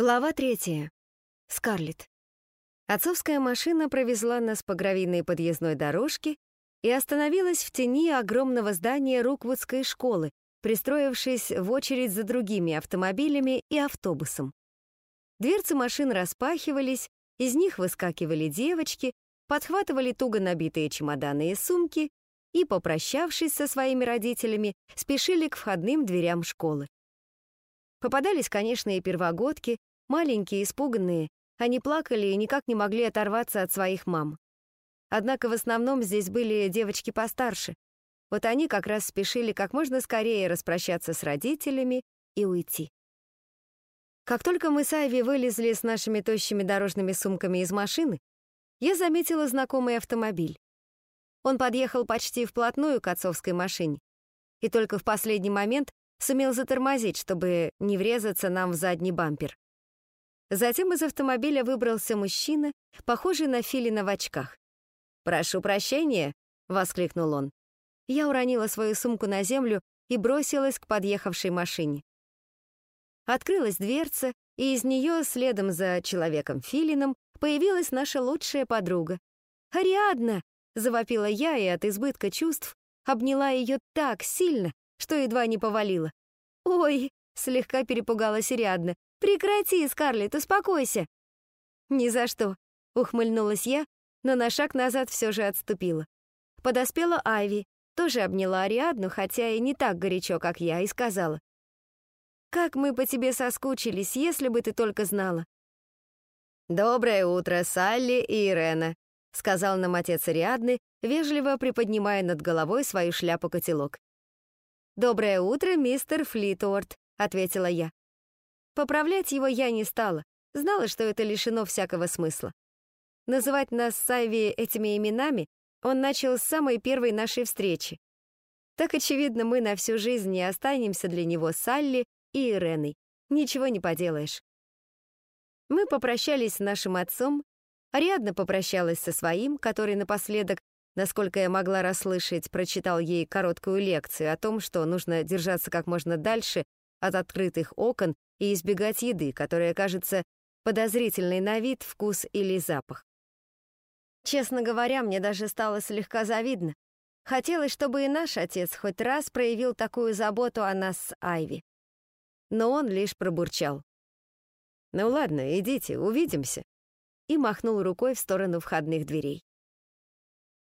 Глава третья. Скарлетт. Отцовская машина провезла нас по гравийной подъездной дорожке и остановилась в тени огромного здания Руквудской школы, пристроившись в очередь за другими автомобилями и автобусом. Дверцы машин распахивались, из них выскакивали девочки, подхватывали туго набитые чемоданы и сумки и, попрощавшись со своими родителями, спешили к входным дверям школы. Попадались, конечно, и первогодки, маленькие, испуганные. Они плакали и никак не могли оторваться от своих мам. Однако в основном здесь были девочки постарше. Вот они как раз спешили как можно скорее распрощаться с родителями и уйти. Как только мы с Айви вылезли с нашими тощими дорожными сумками из машины, я заметила знакомый автомобиль. Он подъехал почти вплотную к отцовской машине. И только в последний момент сумел затормозить, чтобы не врезаться нам в задний бампер. Затем из автомобиля выбрался мужчина, похожий на филина в очках. «Прошу прощения», — воскликнул он. Я уронила свою сумку на землю и бросилась к подъехавшей машине. Открылась дверца, и из нее, следом за человеком-филином, появилась наша лучшая подруга. «Ариадна!» — завопила я и от избытка чувств обняла ее так сильно, что едва не повалила. «Ой!» — слегка перепугалась Ариадна. «Прекрати, Скарлетт, успокойся!» «Ни за что!» — ухмыльнулась я, но на шаг назад все же отступила. Подоспела Айви, тоже обняла Ариадну, хотя и не так горячо, как я, и сказала. «Как мы по тебе соскучились, если бы ты только знала!» «Доброе утро, Салли и Ирена», — сказал нам отец Ариадны, вежливо приподнимая над головой свою шляпу-котелок. «Доброе утро, мистер Флитуорт», — ответила я. Поправлять его я не стала, знала, что это лишено всякого смысла. Называть нас с Айви этими именами он начал с самой первой нашей встречи. Так, очевидно, мы на всю жизнь не останемся для него Салли и Иреной. Ничего не поделаешь. Мы попрощались с нашим отцом, Ариадна попрощалась со своим, который напоследок насколько я могла расслышать, прочитал ей короткую лекцию о том, что нужно держаться как можно дальше от открытых окон и избегать еды, которая кажется подозрительной на вид, вкус или запах. Честно говоря, мне даже стало слегка завидно. Хотелось, чтобы и наш отец хоть раз проявил такую заботу о нас с Айви. Но он лишь пробурчал. «Ну ладно, идите, увидимся», и махнул рукой в сторону входных дверей.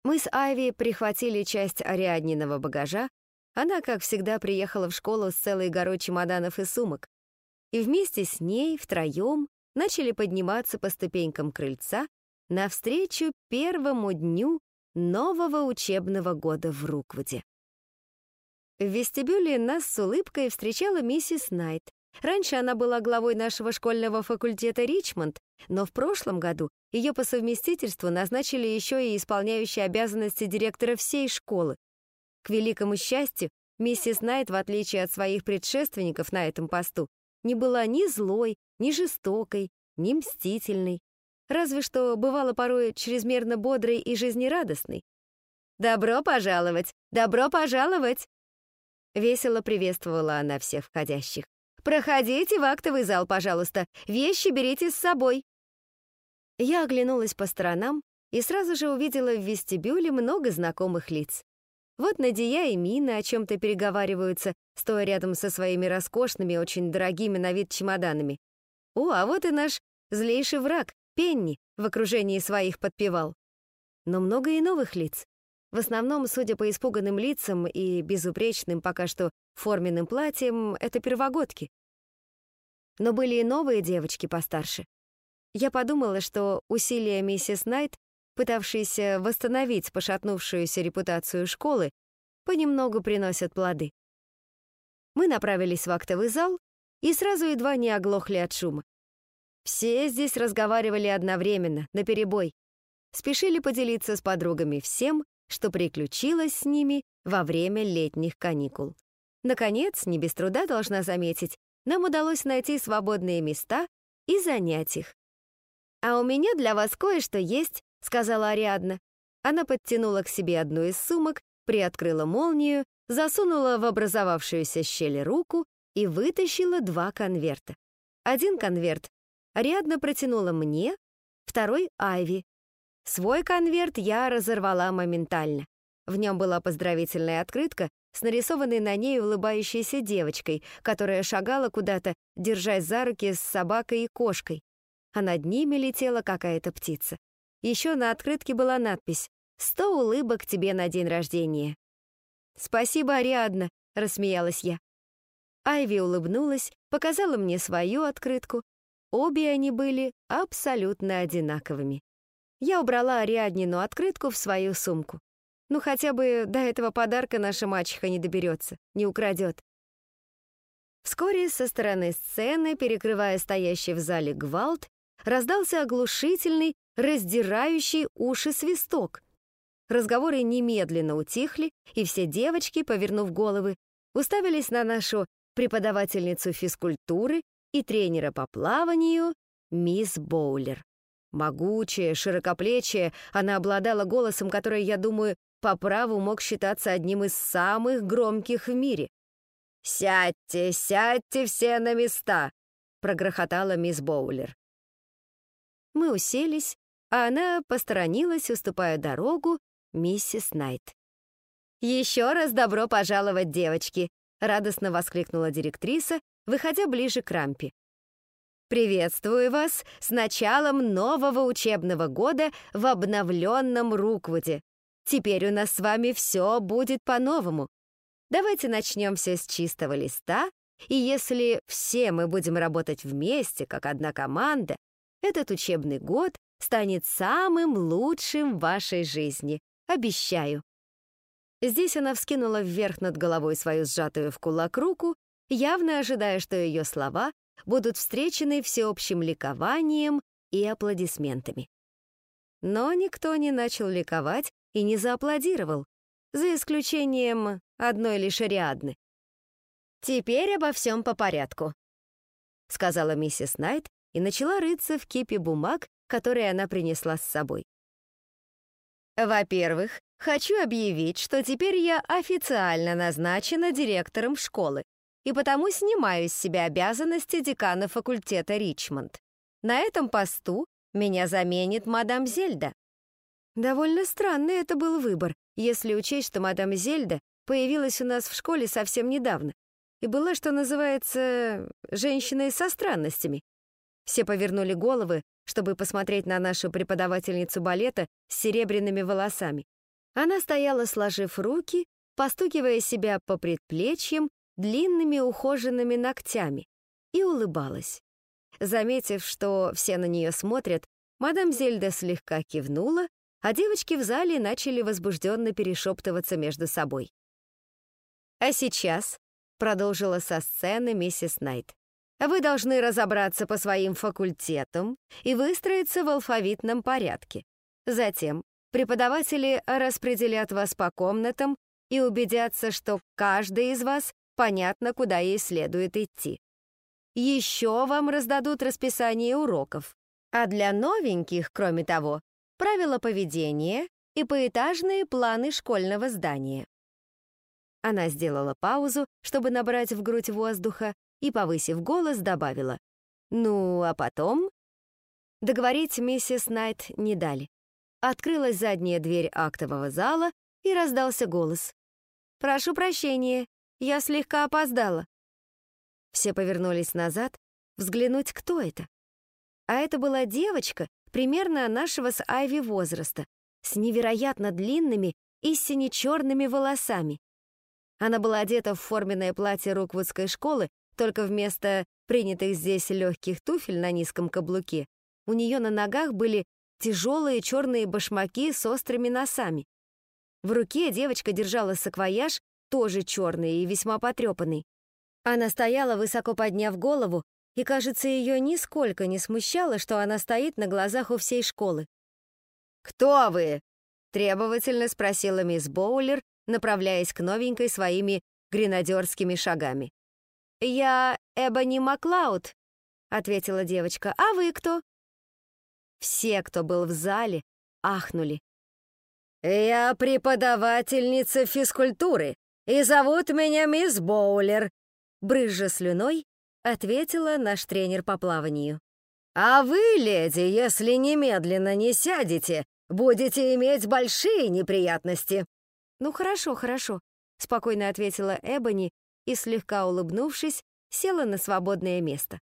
Мы с Айви прихватили часть Ариадниного багажа, она, как всегда, приехала в школу с целой горой чемоданов и сумок, и вместе с ней, втроем, начали подниматься по ступенькам крыльца навстречу первому дню нового учебного года в Руквуде. В вестибюле нас с улыбкой встречала миссис Найт, Раньше она была главой нашего школьного факультета Ричмонд, но в прошлом году ее по совместительству назначили еще и исполняющей обязанности директора всей школы. К великому счастью, миссис Найт, в отличие от своих предшественников на этом посту, не была ни злой, ни жестокой, ни мстительной. Разве что бывала порой чрезмерно бодрой и жизнерадостной. «Добро пожаловать! Добро пожаловать!» Весело приветствовала она всех входящих. Проходите в актовый зал, пожалуйста. Вещи берите с собой». Я оглянулась по сторонам и сразу же увидела в вестибюле много знакомых лиц. Вот Надия и Мина о чем-то переговариваются, стоя рядом со своими роскошными, очень дорогими на вид чемоданами. О, а вот и наш злейший враг, Пенни, в окружении своих подпевал. Но много и новых лиц. В основном, судя по испуганным лицам и безупречным пока что форменным платьем, это первогодки. Но были и новые девочки постарше. Я подумала, что усилия миссис Найт, пытавшейся восстановить пошатнувшуюся репутацию школы, понемногу приносят плоды. Мы направились в актовый зал и сразу едва не оглохли от шума. Все здесь разговаривали одновременно, наперебой. Спешили поделиться с подругами всем, что приключилось с ними во время летних каникул. Наконец, не без труда должна заметить, нам удалось найти свободные места и занять их. «А у меня для вас кое-что есть», — сказала Ариадна. Она подтянула к себе одну из сумок, приоткрыла молнию, засунула в образовавшуюся щель руку и вытащила два конверта. Один конверт Ариадна протянула мне, второй — Айви. Свой конверт я разорвала моментально. В нем была поздравительная открытка с нарисованной на ней улыбающейся девочкой, которая шагала куда-то, держась за руки с собакой и кошкой. А над ними летела какая-то птица. Еще на открытке была надпись «Сто улыбок тебе на день рождения». «Спасибо, Ариадна», — рассмеялась я. Айви улыбнулась, показала мне свою открытку. Обе они были абсолютно одинаковыми. Я убрала Ариаднину открытку в свою сумку. Ну, хотя бы до этого подарка наша мачеха не доберется, не украдет. Вскоре со стороны сцены, перекрывая стоящий в зале гвалт, раздался оглушительный, раздирающий уши свисток. Разговоры немедленно утихли, и все девочки, повернув головы, уставились на нашу преподавательницу физкультуры и тренера по плаванию мисс Боулер. Могучая, широкоплечая, она обладала голосом, который, я думаю, по праву мог считаться одним из самых громких в мире. «Сядьте, сядьте все на места!» — прогрохотала мисс Боулер. Мы уселись, она посторонилась, уступая дорогу миссис Найт. «Еще раз добро пожаловать, девочки!» — радостно воскликнула директриса, выходя ближе к рампе. «Приветствую вас с началом нового учебного года в обновленном Руквуде. Теперь у нас с вами все будет по-новому. Давайте начнем все с чистого листа, и если все мы будем работать вместе, как одна команда, этот учебный год станет самым лучшим в вашей жизни. Обещаю. Здесь она вскинула вверх над головой свою сжатую в кулак руку, явно ожидая, что ее слова будут встречены всеобщим ликованием и аплодисментами. Но никто не начал ликовать и не зааплодировал, за исключением одной лишь Ариадны. «Теперь обо всем по порядку», — сказала миссис Найт и начала рыться в кипе бумаг, которые она принесла с собой. «Во-первых, хочу объявить, что теперь я официально назначена директором школы и потому снимаю с себя обязанности декана факультета Ричмонд. На этом посту меня заменит мадам Зельда, Довольно странный это был выбор, если учесть, что мадам Зельда появилась у нас в школе совсем недавно и была, что называется, женщиной со странностями. Все повернули головы, чтобы посмотреть на нашу преподавательницу балета с серебряными волосами. Она стояла, сложив руки, постукивая себя по предплечьям длинными ухоженными ногтями, и улыбалась. Заметив, что все на нее смотрят, мадам Зельда слегка кивнула а девочки в зале начали возбужденно перешептываться между собой. «А сейчас», — продолжила со сцены миссис Найт, «вы должны разобраться по своим факультетам и выстроиться в алфавитном порядке. Затем преподаватели распределят вас по комнатам и убедятся, что каждый из вас понятно, куда ей следует идти. Еще вам раздадут расписание уроков. А для новеньких, кроме того, правила поведения и поэтажные планы школьного здания. Она сделала паузу, чтобы набрать в грудь воздуха, и, повысив голос, добавила. «Ну, а потом...» Договорить миссис Найт не дали. Открылась задняя дверь актового зала, и раздался голос. «Прошу прощения, я слегка опоздала». Все повернулись назад, взглянуть, кто это. А это была девочка примерно нашего с Айви возраста, с невероятно длинными и сине-черными волосами. Она была одета в форменное платье Руквудской школы, только вместо принятых здесь легких туфель на низком каблуке у нее на ногах были тяжелые черные башмаки с острыми носами. В руке девочка держала саквояж, тоже черный и весьма потрепанный. Она стояла, высоко подняв голову, и, кажется, ее нисколько не смущало, что она стоит на глазах у всей школы. «Кто вы?» — требовательно спросила мисс Боулер, направляясь к новенькой своими гренадерскими шагами. «Я Эбони Маклауд», — ответила девочка. «А вы кто?» Все, кто был в зале, ахнули. «Я преподавательница физкультуры, и зовут меня мисс Боулер», брызжа слюной, ответила наш тренер по плаванию. «А вы, леди, если немедленно не сядете, будете иметь большие неприятности». «Ну хорошо, хорошо», — спокойно ответила Эбони и, слегка улыбнувшись, села на свободное место.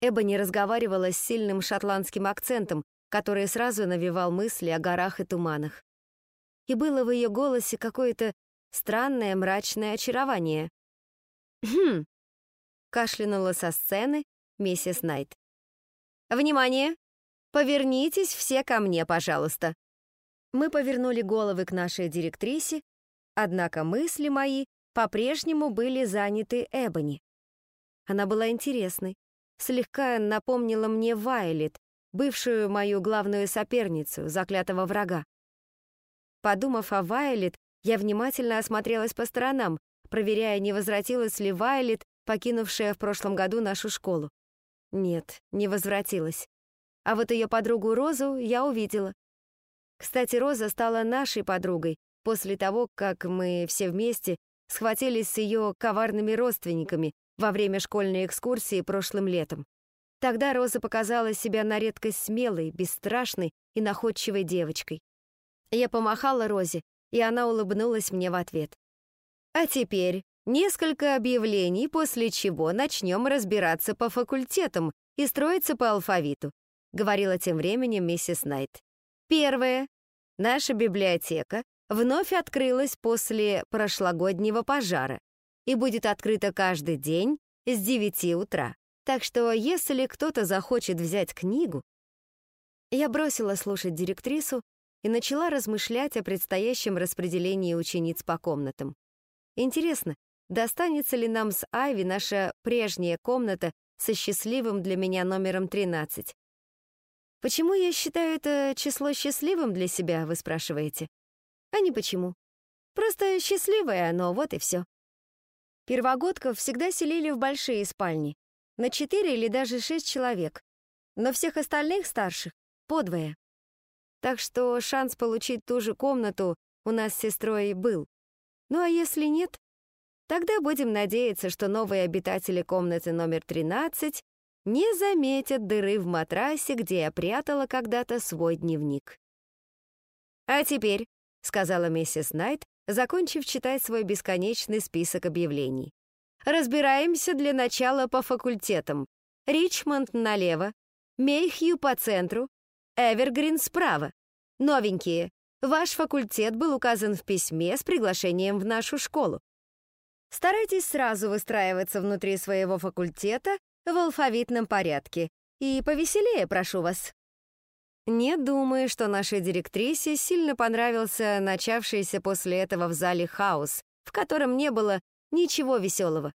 Эбони разговаривала с сильным шотландским акцентом, который сразу навевал мысли о горах и туманах. И было в ее голосе какое-то странное мрачное очарование. «Хм!» — кашлянула со сцены миссис Найт. «Внимание! Повернитесь все ко мне, пожалуйста!» Мы повернули головы к нашей директрисе, однако мысли мои по-прежнему были заняты Эбони. Она была интересной, слегка напомнила мне Вайлет, бывшую мою главную соперницу, заклятого врага. Подумав о Вайлет, я внимательно осмотрелась по сторонам, проверяя, не возвратилась ли Вайлет, покинувшая в прошлом году нашу школу. Нет, не возвратилась. А вот ее подругу Розу я увидела. Кстати, Роза стала нашей подругой после того, как мы все вместе схватились с ее коварными родственниками во время школьной экскурсии прошлым летом. Тогда Роза показала себя на редкость смелой, бесстрашной и находчивой девочкой. Я помахала Розе, и она улыбнулась мне в ответ. А теперь несколько объявлений, после чего начнем разбираться по факультетам и строиться по алфавиту, говорила тем временем миссис Найт. Первое. Наша библиотека вновь открылась после прошлогоднего пожара и будет открыта каждый день с 9 утра. Так что, если кто-то захочет взять книгу... Я бросила слушать директрису и начала размышлять о предстоящем распределении учениц по комнатам. Интересно, достанется ли нам с Айви наша прежняя комната со счастливым для меня номером 13? Почему я считаю это число счастливым для себя, вы спрашиваете? А не почему. Просто счастливое оно, вот и все. Первогодков всегда селили в большие спальни, на четыре или даже шесть человек, но всех остальных старших — подвое. Так что шанс получить ту же комнату у нас с сестрой был. Ну а если нет, тогда будем надеяться, что новые обитатели комнаты номер 13 не заметят дыры в матрасе, где я прятала когда-то свой дневник. «А теперь», — сказала миссис Найт, закончив читать свой бесконечный список объявлений. «Разбираемся для начала по факультетам. Ричмонд налево, Мейхью по центру, Эвергрин справа. Новенькие. Ваш факультет был указан в письме с приглашением в нашу школу. Старайтесь сразу выстраиваться внутри своего факультета в алфавитном порядке. И повеселее, прошу вас. Не думаю, что нашей директрисе сильно понравился начавшийся после этого в зале хаос, в котором не было ничего веселого.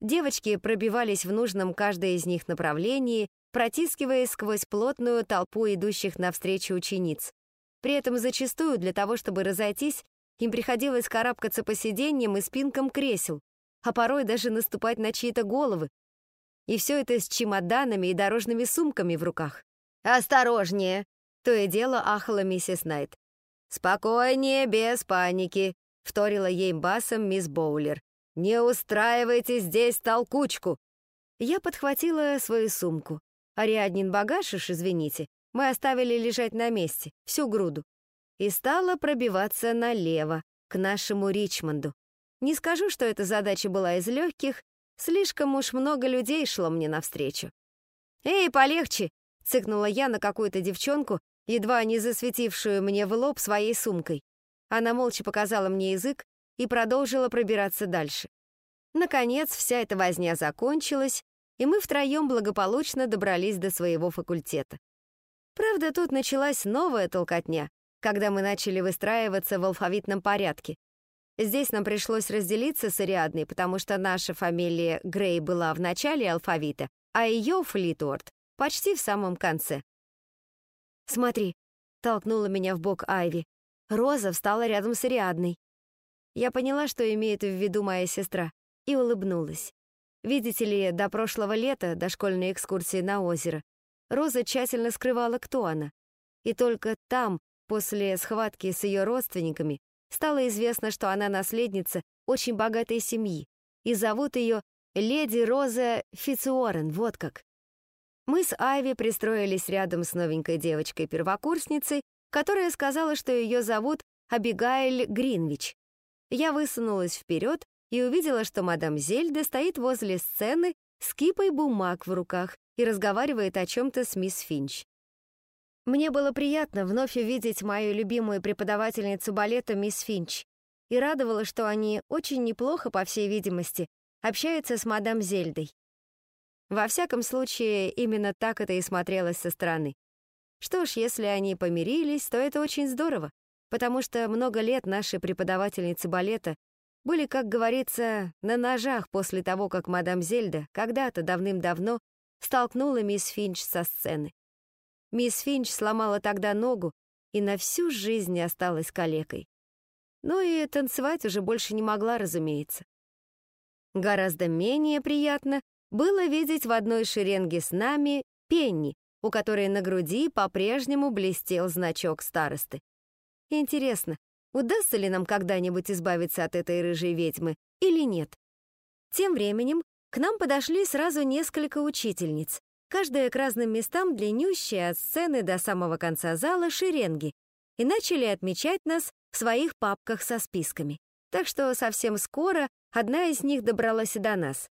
Девочки пробивались в нужном каждой из них направлении, протискиваясь сквозь плотную толпу идущих навстречу учениц. При этом зачастую для того, чтобы разойтись, им приходилось карабкаться по сиденьям и спинкам кресел, а порой даже наступать на чьи-то головы. И все это с чемоданами и дорожными сумками в руках. «Осторожнее!» — то и дело ахала миссис Найт. «Спокойнее, без паники», — вторила ей басом мисс Боулер. «Не устраивайте здесь толкучку!» Я подхватила свою сумку. Ариаднин багаж уж, извините, мы оставили лежать на месте, всю груду. И стала пробиваться налево, к нашему Ричмонду. Не скажу, что эта задача была из легких, слишком уж много людей шло мне навстречу. «Эй, полегче!» — цыкнула я на какую-то девчонку, едва не засветившую мне в лоб своей сумкой. Она молча показала мне язык и продолжила пробираться дальше. Наконец, вся эта возня закончилась, и мы втроем благополучно добрались до своего факультета. Правда, тут началась новая толкотня, когда мы начали выстраиваться в алфавитном порядке. Здесь нам пришлось разделиться с Ариадной, потому что наша фамилия Грей была в начале алфавита, а ее Флитворд почти в самом конце. «Смотри», — толкнула меня в бок Айви. Роза встала рядом с Ариадной. Я поняла, что имеет в виду моя сестра, и улыбнулась. Видите ли, до прошлого лета, до школьной экскурсии на озеро, Роза тщательно скрывала, кто она. И только там, после схватки с ее родственниками, стало известно, что она наследница очень богатой семьи, и зовут ее леди Роза Фицуорен, вот как. Мы с Айви пристроились рядом с новенькой девочкой-первокурсницей, которая сказала, что ее зовут Абигайль Гринвич. Я высунулась вперед и увидела, что мадам Зельда стоит возле сцены с кипой бумаг в руках и разговаривает о чем-то с мисс Финч. Мне было приятно вновь увидеть мою любимую преподавательницу балета мисс Финч и радовало, что они очень неплохо, по всей видимости, общаются с мадам Зельдой. Во всяком случае, именно так это и смотрелось со стороны. Что ж, если они помирились, то это очень здорово, потому что много лет наши преподавательницы балета были, как говорится, на ножах после того, как мадам Зельда когда-то давным-давно столкнула мисс Финч со сцены. Мисс Финч сломала тогда ногу и на всю жизнь осталась калекой. Ну и танцевать уже больше не могла, разумеется. Гораздо менее приятно было видеть в одной шеренге с нами Пенни, у которой на груди по-прежнему блестел значок старосты. Интересно, удастся ли нам когда-нибудь избавиться от этой рыжей ведьмы или нет? Тем временем к нам подошли сразу несколько учительниц, каждая к разным местам длиннющая от сцены до самого конца зала шеренги, и начали отмечать нас в своих папках со списками. Так что совсем скоро одна из них добралась и до нас.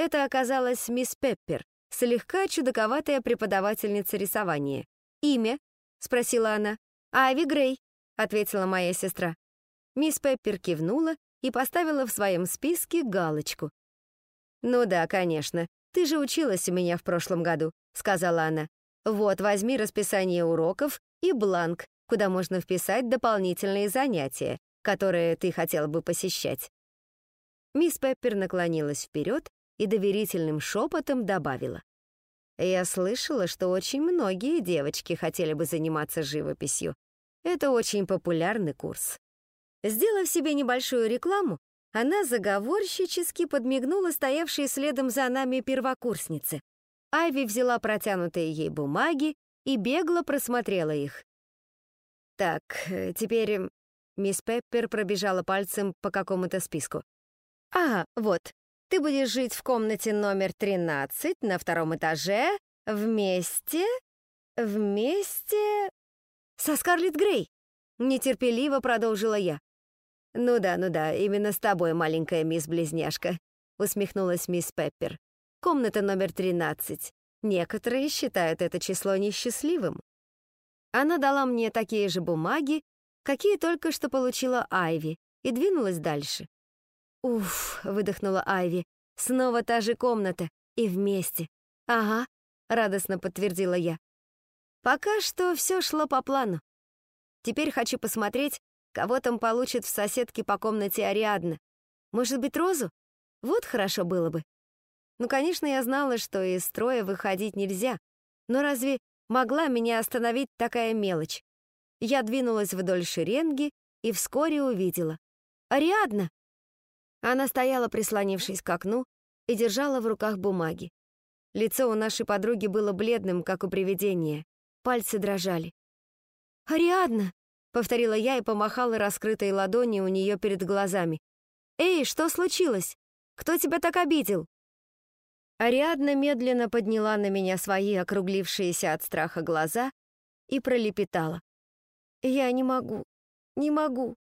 Это оказалась мисс Пеппер, слегка чудаковатая преподавательница рисования. «Имя?» — спросила она. «Ави Грей», — ответила моя сестра. Мисс Пеппер кивнула и поставила в своем списке галочку. «Ну да, конечно, ты же училась у меня в прошлом году», — сказала она. «Вот, возьми расписание уроков и бланк, куда можно вписать дополнительные занятия, которые ты хотела бы посещать». Мисс Пеппер наклонилась вперед и доверительным шепотом добавила. «Я слышала, что очень многие девочки хотели бы заниматься живописью. Это очень популярный курс». Сделав себе небольшую рекламу, она заговорщически подмигнула стоявшей следом за нами первокурснице. Айви взяла протянутые ей бумаги и бегло просмотрела их. «Так, э, теперь...» Мисс Пеппер пробежала пальцем по какому-то списку. «А, вот, ты будешь жить в комнате номер 13 на втором этаже вместе... вместе... со Скарлетт Грей!» Нетерпеливо продолжила я. «Ну да, ну да, именно с тобой, маленькая мисс-близняшка», усмехнулась мисс Пеппер. «Комната номер 13. Некоторые считают это число несчастливым». Она дала мне такие же бумаги, какие только что получила Айви, и двинулась дальше. «Уф», — выдохнула Айви, — «снова та же комната, и вместе». «Ага», — радостно подтвердила я. Пока что все шло по плану. Теперь хочу посмотреть, Кого там получит в соседке по комнате Ариадна? Может быть, Розу? Вот хорошо было бы. Ну, конечно, я знала, что из строя выходить нельзя. Но разве могла меня остановить такая мелочь? Я двинулась вдоль шеренги и вскоре увидела. «Ариадна!» Она стояла, прислонившись к окну, и держала в руках бумаги. Лицо у нашей подруги было бледным, как у привидения. Пальцы дрожали. «Ариадна!» Повторила я и помахала раскрытой ладони у нее перед глазами. «Эй, что случилось? Кто тебя так обидел?» Ариадна медленно подняла на меня свои округлившиеся от страха глаза и пролепетала. «Я не могу, не могу».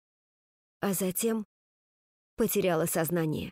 А затем потеряла сознание.